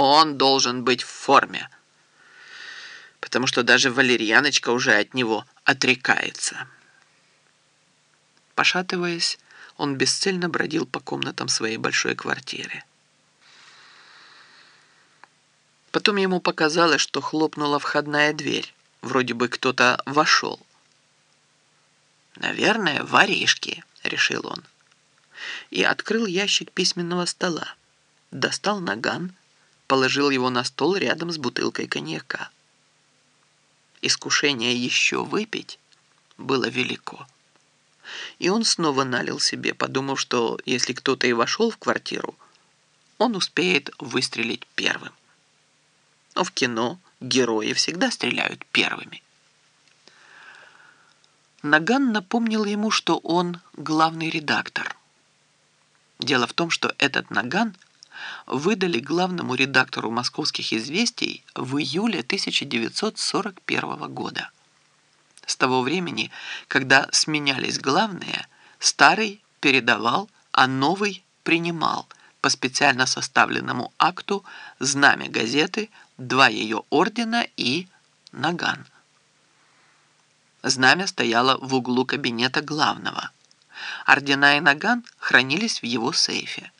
Он должен быть в форме, потому что даже валерьяночка уже от него отрекается. Пошатываясь, он бесцельно бродил по комнатам своей большой квартиры. Потом ему показалось, что хлопнула входная дверь. Вроде бы кто-то вошел. «Наверное, воришки», — решил он. И открыл ящик письменного стола. Достал наган, положил его на стол рядом с бутылкой коньяка. Искушение еще выпить было велико. И он снова налил себе, подумав, что если кто-то и вошел в квартиру, он успеет выстрелить первым. Но в кино герои всегда стреляют первыми. Наган напомнил ему, что он главный редактор. Дело в том, что этот Наган выдали главному редактору «Московских известий» в июле 1941 года. С того времени, когда сменялись главные, старый передавал, а новый принимал по специально составленному акту знамя газеты, два ее ордена и наган. Знамя стояло в углу кабинета главного. Ордена и наган хранились в его сейфе.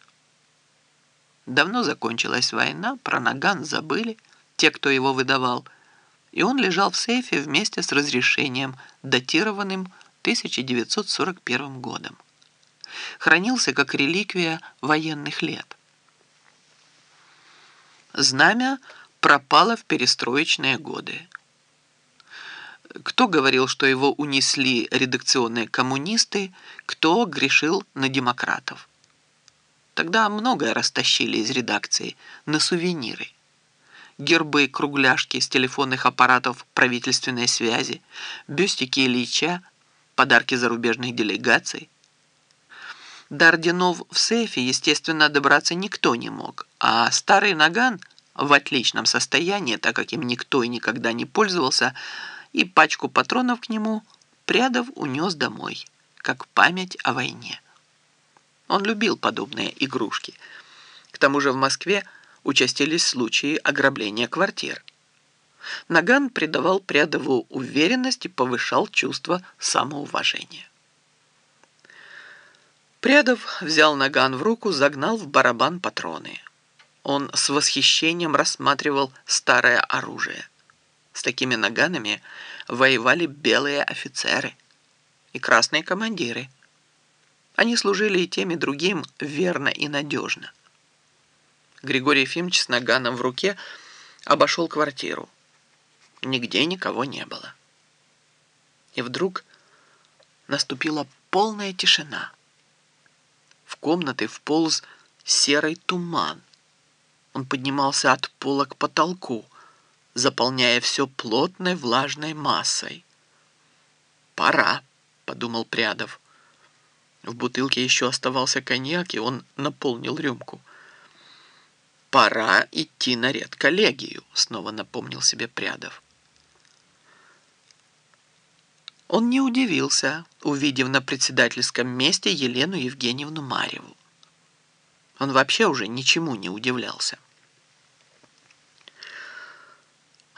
Давно закончилась война, про наган забыли, те, кто его выдавал – и он лежал в сейфе вместе с разрешением, датированным 1941 годом. Хранился как реликвия военных лет. Знамя пропало в перестроечные годы. Кто говорил, что его унесли редакционные коммунисты, кто грешил на демократов. Тогда многое растащили из редакции на сувениры гербы, кругляшки с телефонных аппаратов правительственной связи, бюстики Ильича, подарки зарубежных делегаций. До орденов в сейфе, естественно, добраться никто не мог, а старый наган в отличном состоянии, так как им никто и никогда не пользовался, и пачку патронов к нему Прядов унес домой, как память о войне. Он любил подобные игрушки. К тому же в Москве участились случаи ограбления квартир. Наган придавал Прядову уверенность и повышал чувство самоуважения. Прядов взял наган в руку, загнал в барабан патроны. Он с восхищением рассматривал старое оружие. С такими наганами воевали белые офицеры и красные командиры. Они служили и тем, и другим верно и надежно. Григорий Ефимович с наганом в руке обошел квартиру. Нигде никого не было. И вдруг наступила полная тишина. В комнаты вполз серый туман. Он поднимался от пола к потолку, заполняя все плотной влажной массой. «Пора», — подумал Прядов. В бутылке еще оставался коньяк, и он наполнил рюмку. «Пора идти на редколлегию», — снова напомнил себе Прядов. Он не удивился, увидев на председательском месте Елену Евгеньевну Марьеву. Он вообще уже ничему не удивлялся.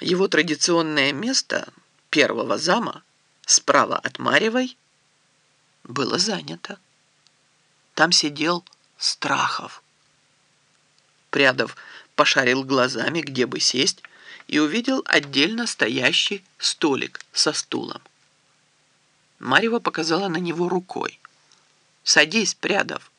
Его традиционное место первого зама справа от Марьевой было занято. Там сидел Страхов. Прядов пошарил глазами, где бы сесть, и увидел отдельно стоящий столик со стулом. Марьева показала на него рукой. «Садись, Прядов».